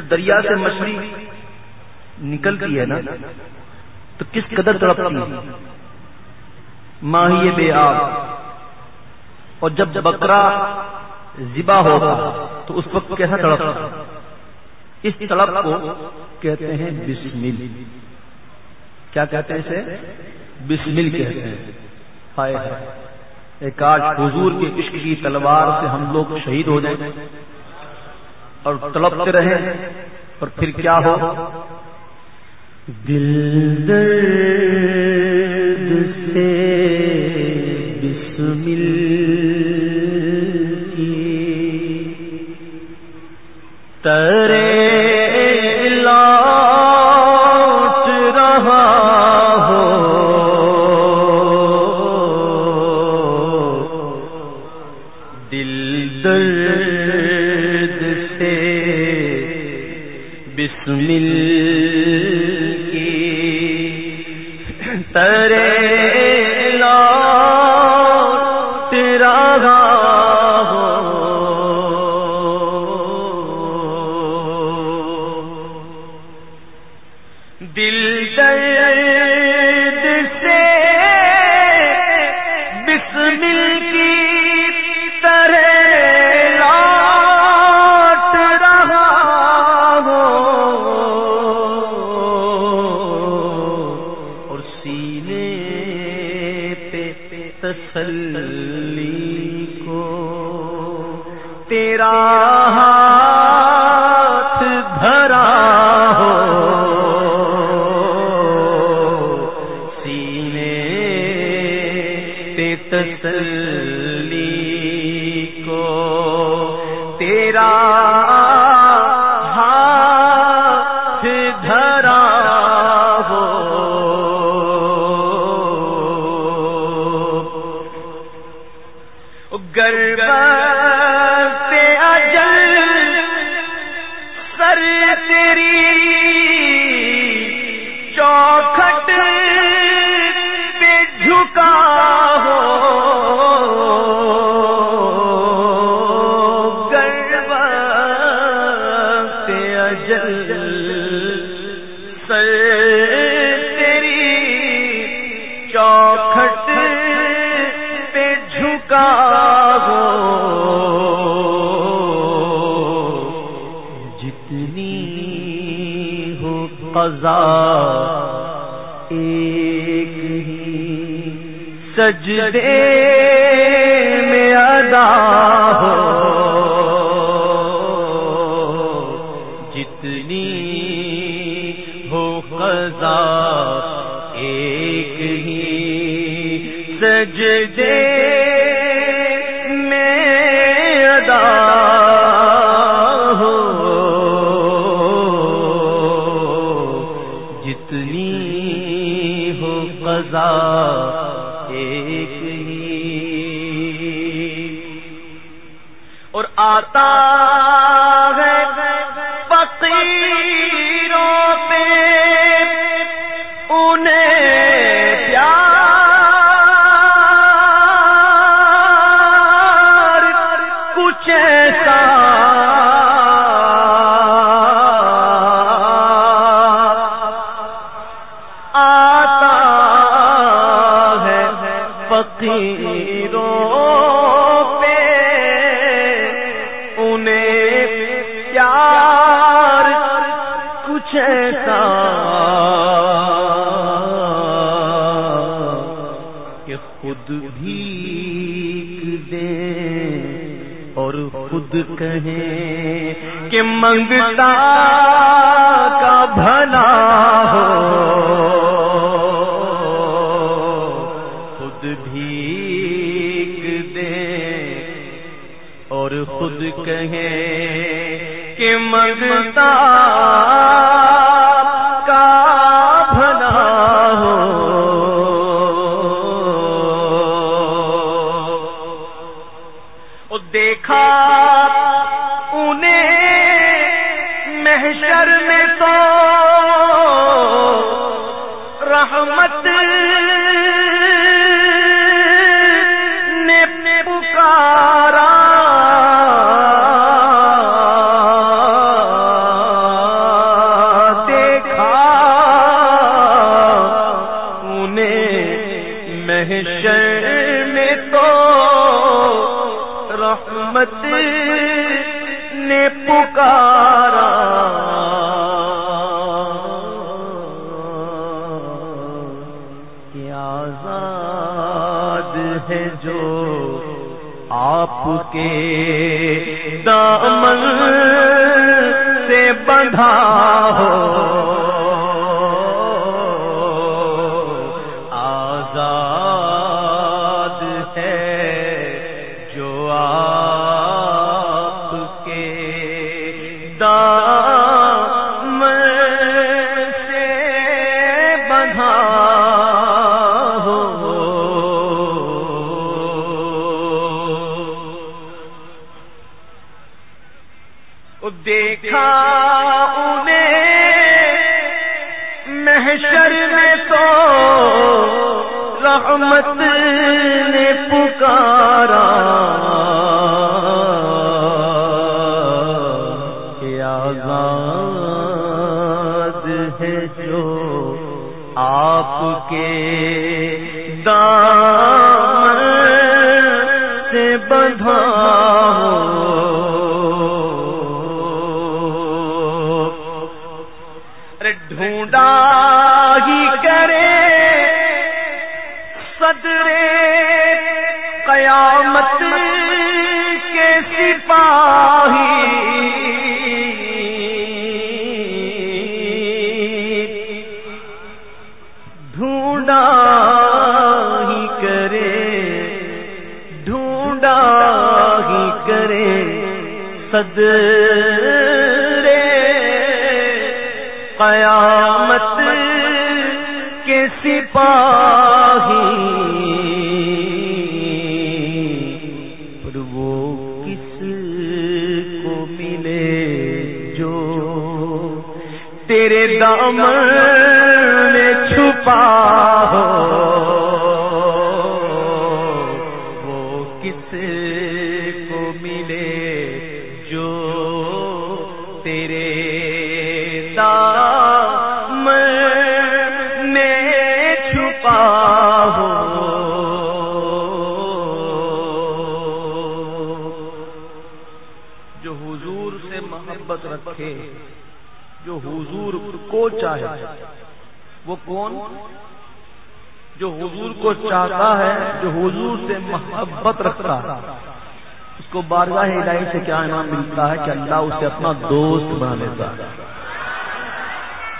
دریا سے مچھلی نکلتی ہے نا، تو کس قدر تڑپتی ہے؟ ماہی بے آب۔ اور جب بکرا ذبا ہوگا تو اس وقت کیسا تڑپتا اس تڑپ کو کہتے ہیں بسمل۔ کیا کہتے ہیں اسے؟ بسمل کہتے ہیں۔ ہائے۔ ایک آج حضور کے عشق کی تلوار سے ہم لوگ شہید ہو جائیں۔ اور تڑپتے رہیں اور پھر کیا ہو؟ دل درد سے بسمل کی بسم کی طرح تسلی کو تیرا ہاں رضا ایک ہی سجدے میں ادا ہو۔ جتنی ہو قضا ایک ہی سج اتنی ہو قضا ایک ہی۔ اور آتا ہے فقیروں پہ انہیں پیار کچھ ایسا کہیں کہ منگتا کا بھلا ہو۔ خود بھی دے اور خود کہیں کہ منگتا کا بھلا ہو۔ دیکھا قیامت دیکھا انہیں۔ محشر میں تو رحمت نے پکارا۔ کیا آزاد ہے جو آپ کے دان بدرے قیامت کے سپاہی ڈھونڈا ہی کرے ڈھونڈا ہی کرے سد قیامت کے سپاہی تیرے دام میں چھپا ہو۔ وہ کس کو ملے جو تیرے دام میں چھپا ہو۔ جو حضور سے محبت رکھے۔ جو حضور کو چاہے۔ وہ کون؟ جو حضور کو چاہتا ہے، جو حضور سے محبت رکھتا ہے۔ اس کو بارگاہ الہی سے کیا انعام ملتا ہے کہ اللہ اسے اپنا دوست بنا لیتا ہے؟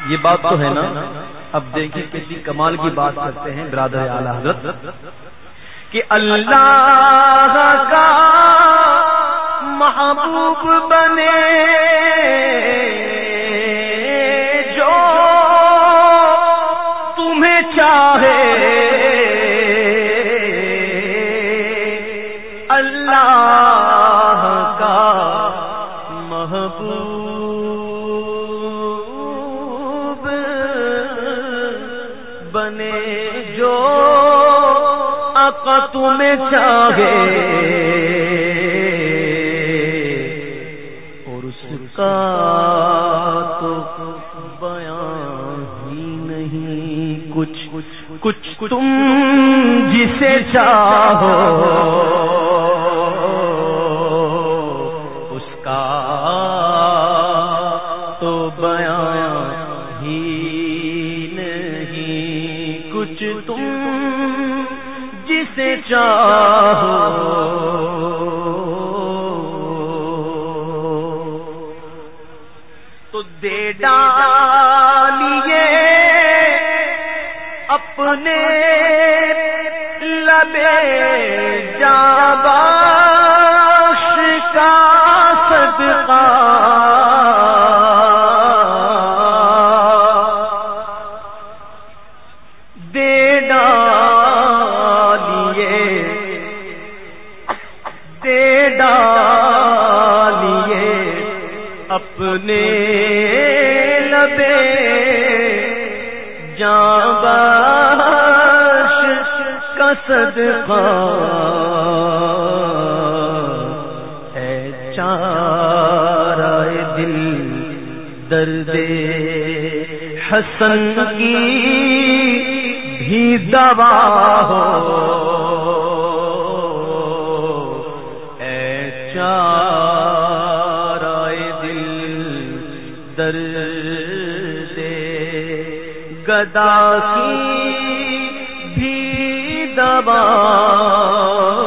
یہ بات تو ہے نا۔ اب دیکھیں کسی کمال کی بات کرتے ہیں برادر اعلی حضرت کہ اللہ کا محبوب بنے۔ بنے جو آقا تمہیں چاہے۔ اور اس کا تو بیان ہی نہیں۔ کچھ کچھ تم جسے چاہو۔ دے ڈالیے اپنے لبے جابا صدقہ. اے چار دل درد حسن کی بھی دوا ہو. اے چار دل درد گدا کی زبان